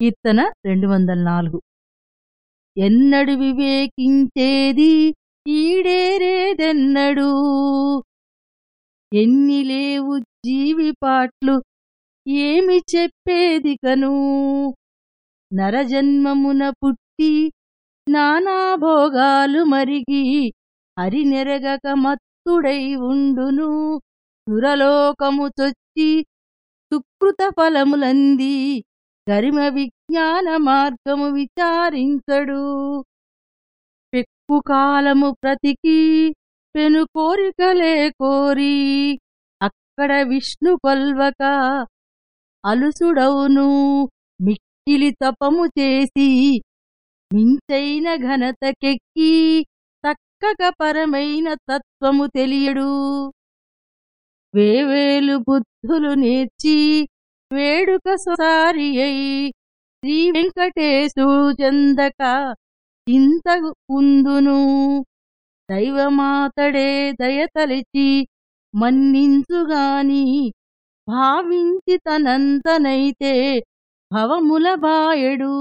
కీర్తన రెండు వందల నాలుగు ఎన్నడు వివేకించేది ఈడేరేదెన్నడు? ఎన్ని లేవు జీవిపాట్లు ఏమి చెప్పేది కను నరజన్మమున పుట్టి నానాభోగాలు మరిగి హరినెరగక మత్తుడై ఉండును. సురలోకము తొచ్చి సుకృత ఫలములంది గరిమ విజ్ఞాన మార్గము విచారించడు. పెక్కు కాలము ప్రతికి పెను కోరికలే కోరి అక్కడ విష్ణు కొల్వక అలుసుడవును మిక్కిలి తపము చేసి మించైన ఘనతకెక్కి తక్కక పరమైన తత్వము తెలియడు. వేవేలు బుద్ధులు నేర్చి వేడుక సారి అయి శ్రీ వెంకటేశు చందక ఇంత ఉందును. దైవమాతడే దయతలిచి మన్నించుగాని భావించి తనంతనైతే భవముల బాయడు.